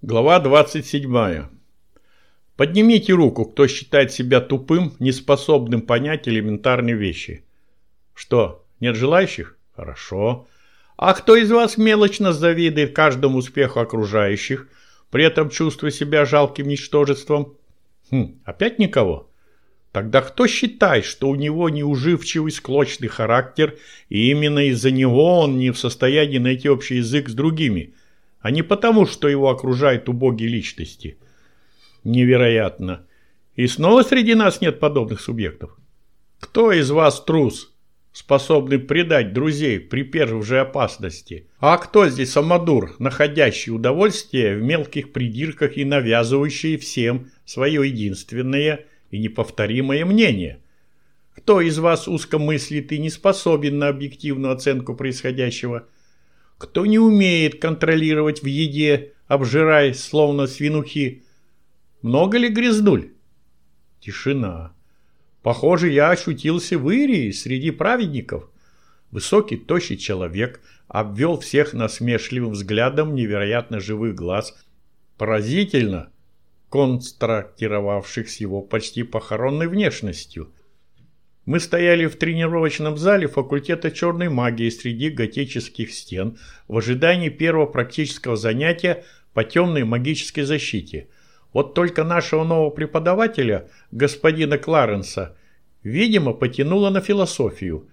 Глава 27. Поднимите руку, кто считает себя тупым, неспособным понять элементарные вещи. Что, нет желающих? Хорошо. А кто из вас мелочно завидует каждому успеху окружающих, при этом чувствуя себя жалким ничтожеством? Хм, опять никого? Тогда кто считает, что у него неуживчивый склочный характер, и именно из-за него он не в состоянии найти общий язык с другими – а не потому, что его окружают убогие личности. Невероятно. И снова среди нас нет подобных субъектов. Кто из вас трус, способный предать друзей при первой же опасности? А кто здесь самодур, находящий удовольствие в мелких придирках и навязывающий всем свое единственное и неповторимое мнение? Кто из вас узко мыслит и не способен на объективную оценку происходящего – кто не умеет контролировать в еде, обжираясь, словно свинухи? Много ли грязнуль? Тишина. Похоже, я ощутился в Ирии среди праведников. Высокий, тощий человек обвел всех насмешливым взглядом невероятно живых глаз. Поразительно конструктировавших с его почти похоронной внешностью – мы стояли в тренировочном зале факультета черной магии среди готических стен в ожидании первого практического занятия по темной магической защите. Вот только нашего нового преподавателя, господина Кларенса, видимо, потянуло на философию.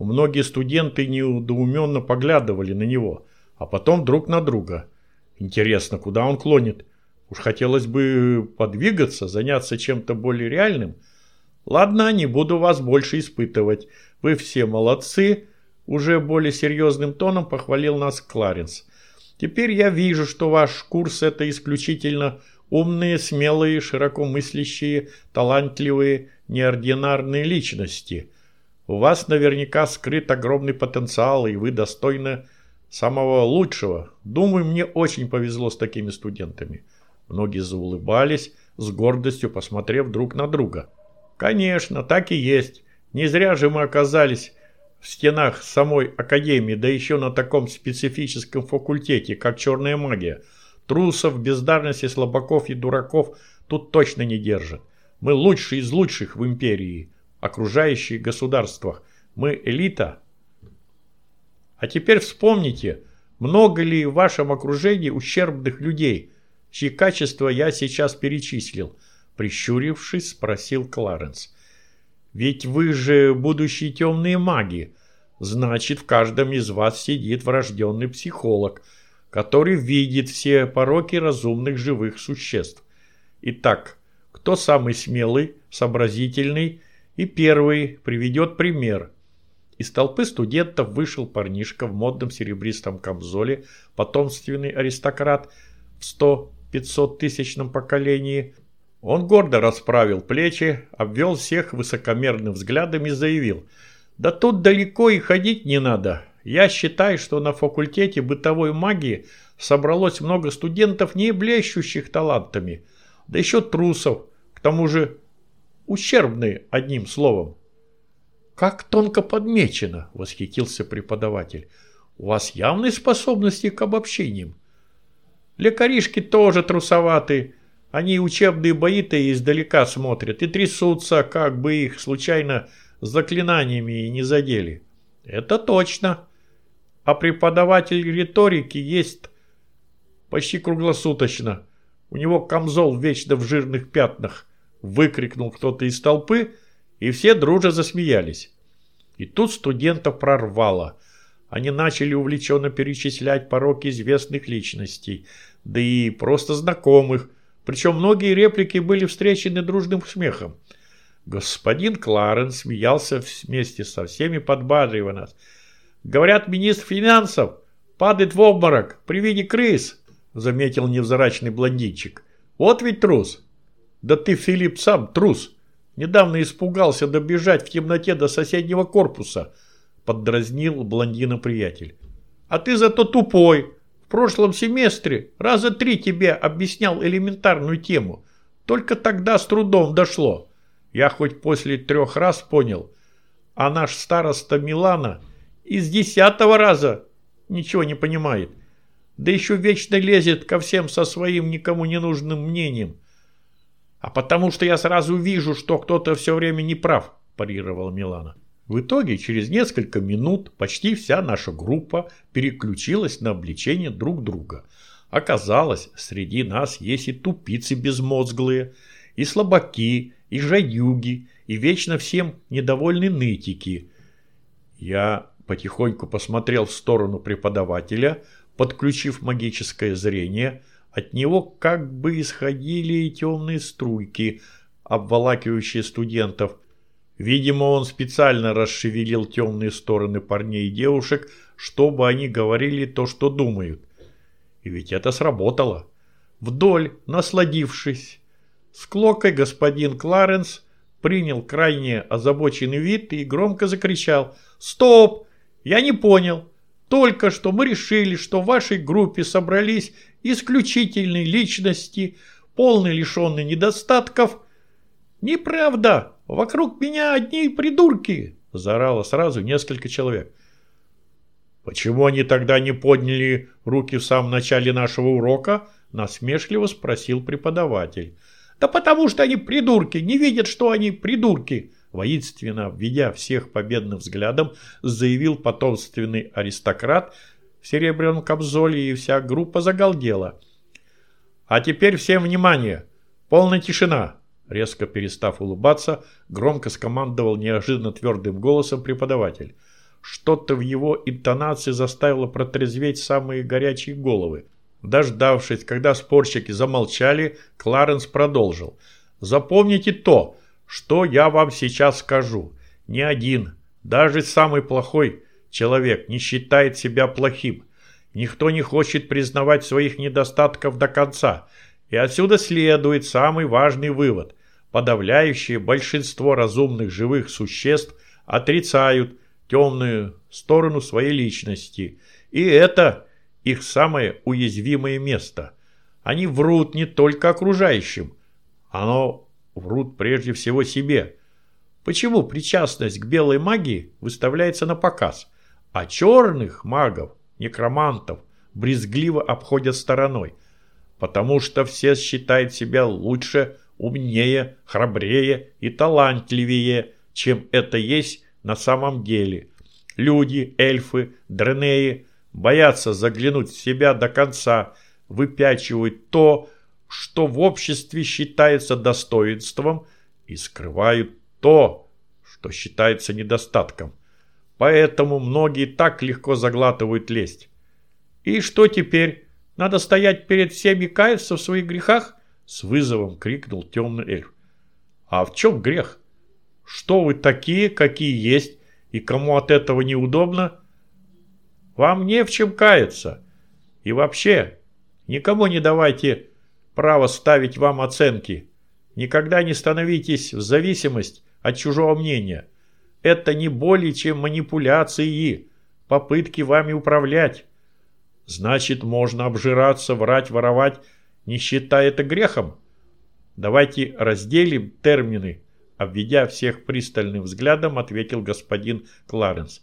Многие студенты неудоуменно поглядывали на него, а потом друг на друга. Интересно, куда он клонит? Уж хотелось бы подвигаться, заняться чем-то более реальным – Ладно, не буду вас больше испытывать. Вы все молодцы. Уже более серьезным тоном похвалил нас Кларенс. Теперь я вижу, что ваш курс это исключительно умные, смелые, широкомыслящие, талантливые, неординарные личности. У вас наверняка скрыт огромный потенциал, и вы достойны самого лучшего. Думаю, мне очень повезло с такими студентами. Многие заулыбались, с гордостью посмотрев друг на друга. Конечно, так и есть. Не зря же мы оказались в стенах самой Академии, да еще на таком специфическом факультете, как черная магия. Трусов, бездарности, слабаков и дураков тут точно не держат. Мы лучшие из лучших в империи, окружающих государствах. Мы элита. А теперь вспомните, много ли в вашем окружении ущербных людей, чьи качества я сейчас перечислил – Прищурившись, спросил Кларенс. «Ведь вы же будущие темные маги. Значит, в каждом из вас сидит врожденный психолог, который видит все пороки разумных живых существ. Итак, кто самый смелый, сообразительный и первый приведет пример?» Из толпы студентов вышел парнишка в модном серебристом камзоле, потомственный аристократ в сто-пятьсот тысячном поколении – он гордо расправил плечи, обвел всех высокомерным взглядом и заявил, «Да тут далеко и ходить не надо. Я считаю, что на факультете бытовой магии собралось много студентов, не блещущих талантами, да еще трусов, к тому же ущербные, одним словом». «Как тонко подмечено!» – восхитился преподаватель. «У вас явные способности к обобщениям. Лекаришки тоже трусоваты, они учебные бои-то издалека смотрят и трясутся, как бы их случайно заклинаниями не задели. Это точно. А преподаватель риторики есть почти круглосуточно. У него камзол вечно в жирных пятнах. Выкрикнул кто-то из толпы, и все дружно засмеялись. И тут студентов прорвало. Они начали увлеченно перечислять пороки известных личностей, да и просто знакомых, причем многие реплики были встречены дружным смехом. Господин Кларенс смеялся вместе со всеми, подбадривая нас. «Говорят, министр финансов падает в обморок при виде крыс», заметил невзрачный блондинчик. «Вот ведь трус!» «Да ты, Филипп, сам трус! Недавно испугался добежать в темноте до соседнего корпуса», поддразнил блондина приятель. «А ты зато тупой!» В прошлом семестре раза три тебе объяснял элементарную тему. Только тогда с трудом дошло. Я хоть после трех раз понял. А наш староста Милана из десятого раза ничего не понимает. Да еще вечно лезет ко всем со своим никому не нужным мнением. А потому что я сразу вижу, что кто-то все время не прав, парировала Милана. В итоге через несколько минут почти вся наша группа переключилась на обличение друг друга. Оказалось, среди нас есть и тупицы безмозглые, и слабаки, и жадюги, и вечно всем недовольны нытики. Я потихоньку посмотрел в сторону преподавателя, подключив магическое зрение. От него как бы исходили темные струйки, обволакивающие студентов. Видимо, он специально расшевелил темные стороны парней и девушек, чтобы они говорили то, что думают. И ведь это сработало. Вдоль, насладившись, с клокой господин Кларенс принял крайне озабоченный вид и громко закричал «Стоп! Я не понял. Только что мы решили, что в вашей группе собрались исключительные личности, полные лишенные недостатков. Неправда! Вокруг меня одни придурки!» – заорало сразу несколько человек. «Почему они тогда не подняли руки в самом начале нашего урока?» – насмешливо спросил преподаватель. «Да потому что они придурки, не видят, что они придурки!» Воинственно обведя всех победным взглядом, заявил потомственный аристократ в серебряном кобзоле, и вся группа загалдела. «А теперь всем внимание! Полная тишина!» Резко перестав улыбаться, громко скомандовал неожиданно твердым голосом преподаватель. Что-то в его интонации заставило протрезветь самые горячие головы. Дождавшись, когда спорщики замолчали, Кларенс продолжил. «Запомните то, что я вам сейчас скажу. Ни один, даже самый плохой человек не считает себя плохим. Никто не хочет признавать своих недостатков до конца. И отсюда следует самый важный вывод. Подавляющее большинство разумных живых существ отрицают темную сторону своей личности. И это их самое уязвимое место. Они врут не только окружающим. Оно врут прежде всего себе. Почему причастность к белой магии выставляется на показ, а черных магов, некромантов, брезгливо обходят стороной? Потому что все считают себя лучше, умнее, храбрее и талантливее, чем это есть на самом деле. Люди, эльфы, дренеи боятся заглянуть в себя до конца, выпячивают то, что в обществе считается достоинством, и скрывают то, что считается недостатком. Поэтому многие так легко заглатывают лесть. И что теперь? Надо стоять перед всеми каяться в своих грехах? С вызовом крикнул темный эльф. А в чем грех? Что вы такие, какие есть, и кому от этого неудобно? Вам не в чем каяться. И вообще, никому не давайте право ставить вам оценки. Никогда не становитесь в зависимость от чужого мнения. Это не более чем манипуляции, попытки вами управлять. Значит, можно обжираться, врать, воровать, не считая это грехом? Давайте разделим термины, обведя всех пристальным взглядом, ответил господин Кларенс.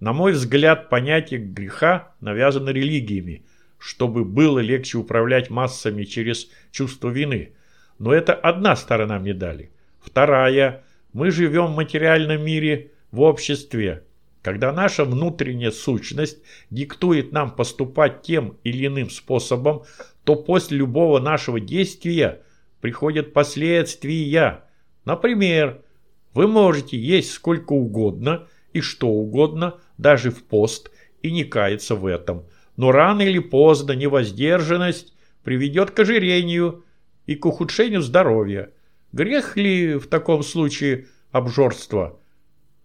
На мой взгляд, понятие греха навязано религиями, чтобы было легче управлять массами через чувство вины. Но это одна сторона медали. Вторая. Мы живем в материальном мире, в обществе. Когда наша внутренняя сущность диктует нам поступать тем или иным способом, то после любого нашего действия приходят последствия. Например, вы можете есть сколько угодно и что угодно, даже в пост, и не каяться в этом. Но рано или поздно невоздержанность приведет к ожирению и к ухудшению здоровья. Грех ли в таком случае обжорство,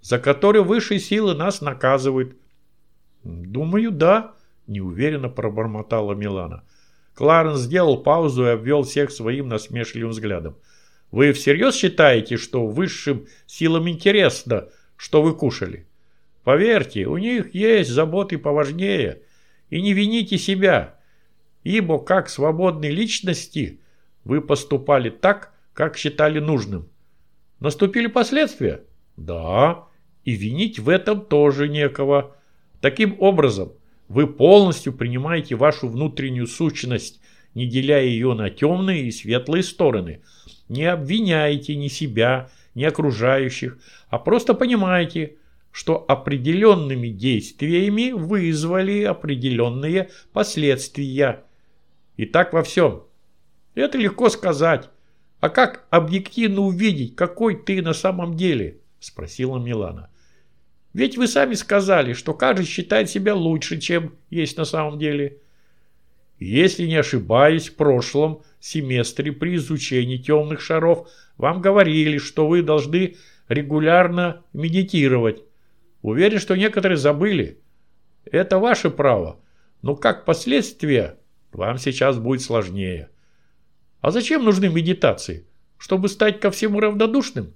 за которое высшие силы нас наказывают? Думаю, да, неуверенно пробормотала Милана. Кларенс сделал паузу и обвел всех своим насмешливым взглядом. «Вы всерьез считаете, что высшим силам интересно, что вы кушали? Поверьте, у них есть заботы поважнее. И не вините себя, ибо как свободные личности вы поступали так, как считали нужным. Наступили последствия? Да, и винить в этом тоже некого. Таким образом, Вы полностью принимаете вашу внутреннюю сущность, не деля ее на темные и светлые стороны. Не обвиняете ни себя, ни окружающих, а просто понимаете, что определенными действиями вызвали определенные последствия. И так во всем. Это легко сказать. А как объективно увидеть, какой ты на самом деле? Спросила Милана. Ведь вы сами сказали, что каждый считает себя лучше, чем есть на самом деле. Если не ошибаюсь, в прошлом семестре при изучении темных шаров вам говорили, что вы должны регулярно медитировать. Уверен, что некоторые забыли. Это ваше право. Но как последствия, вам сейчас будет сложнее. А зачем нужны медитации? Чтобы стать ко всему равнодушным?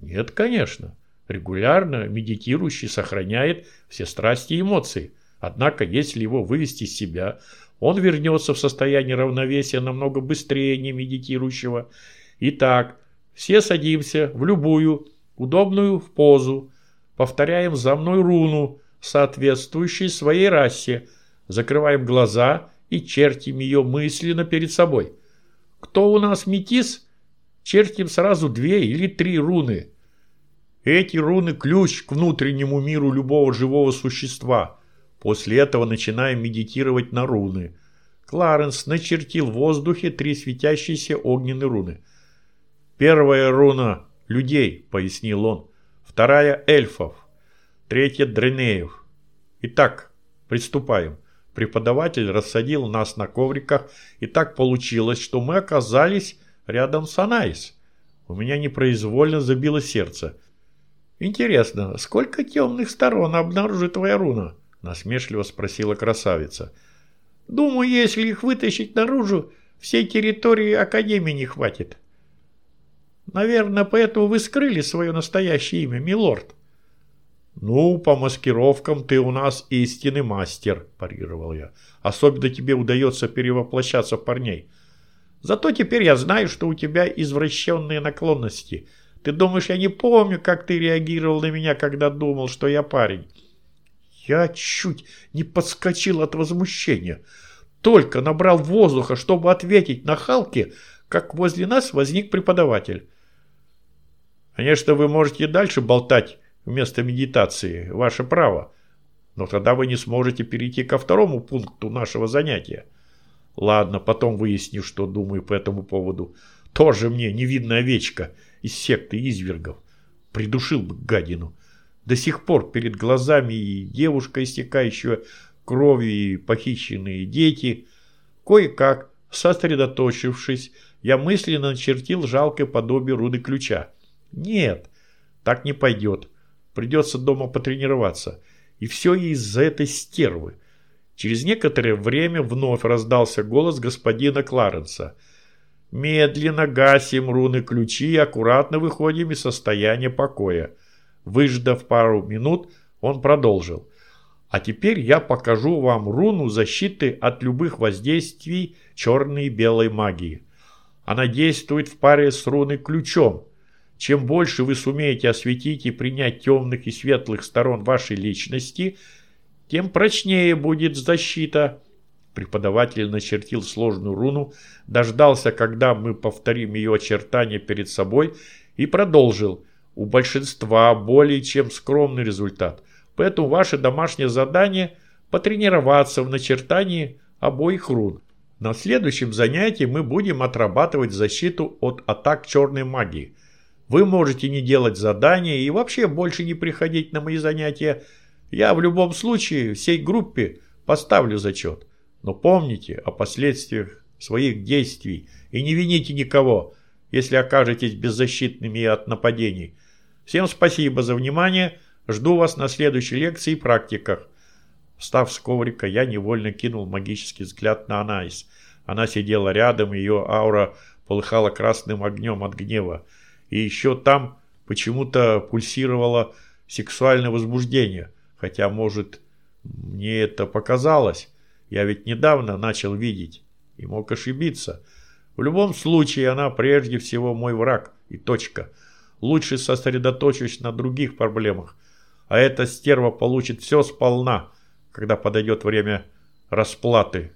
Нет, конечно. Регулярно медитирующий сохраняет все страсти и эмоции. Однако, если его вывести из себя, он вернется в состояние равновесия намного быстрее не медитирующего. Итак, все садимся в любую удобную позу, повторяем за мной руну, соответствующую своей расе, закрываем глаза и чертим ее мысленно перед собой. Кто у нас метис? Чертим сразу две или три руны – эти руны – ключ к внутреннему миру любого живого существа. После этого начинаем медитировать на руны. Кларенс начертил в воздухе три светящиеся огненные руны. Первая руна – людей, пояснил он. Вторая – эльфов. Третья – дренеев. Итак, приступаем. Преподаватель рассадил нас на ковриках, и так получилось, что мы оказались рядом с Анаис. У меня непроизвольно забило сердце – «Интересно, сколько темных сторон обнаружит твоя руна?» – насмешливо спросила красавица. «Думаю, если их вытащить наружу, всей территории Академии не хватит». «Наверное, поэтому вы скрыли свое настоящее имя, милорд». «Ну, по маскировкам ты у нас истинный мастер», – парировал я. «Особенно тебе удается перевоплощаться в парней. Зато теперь я знаю, что у тебя извращенные наклонности – ты думаешь, я не помню, как ты реагировал на меня, когда думал, что я парень? Я чуть не подскочил от возмущения. Только набрал воздуха, чтобы ответить на Халке, как возле нас возник преподаватель. Конечно, вы можете дальше болтать вместо медитации, ваше право. Но тогда вы не сможете перейти ко второму пункту нашего занятия. Ладно, потом выясню, что думаю по этому поводу. Тоже мне невидная овечка – из секты извергов. Придушил бы гадину. До сих пор перед глазами и девушка, истекающая кровью, и похищенные дети. Кое-как, сосредоточившись, я мысленно начертил жалкое подобие руды ключа. Нет, так не пойдет. Придется дома потренироваться. И все из-за этой стервы. Через некоторое время вновь раздался голос господина Кларенса – Медленно гасим руны-ключи и аккуратно выходим из состояния покоя. Выждав пару минут, он продолжил. А теперь я покажу вам руну защиты от любых воздействий черной и белой магии. Она действует в паре с руной ключом. Чем больше вы сумеете осветить и принять темных и светлых сторон вашей личности, тем прочнее будет защита. Преподаватель начертил сложную руну, дождался, когда мы повторим ее очертания перед собой и продолжил. У большинства более чем скромный результат. Поэтому ваше домашнее задание – потренироваться в начертании обоих рун. На следующем занятии мы будем отрабатывать защиту от атак черной магии. Вы можете не делать задания и вообще больше не приходить на мои занятия. Я в любом случае всей группе поставлю зачет. Но помните о последствиях своих действий и не вините никого, если окажетесь беззащитными от нападений. Всем спасибо за внимание. Жду вас на следующей лекции и практиках. Встав с коврика, я невольно кинул магический взгляд на Анаис. Она сидела рядом, ее аура полыхала красным огнем от гнева. И еще там почему-то пульсировало сексуальное возбуждение. Хотя, может, мне это показалось. Я ведь недавно начал видеть и мог ошибиться. В любом случае, она прежде всего мой враг и точка. Лучше сосредоточусь на других проблемах. А эта стерва получит все сполна. когда подойдет время расплаты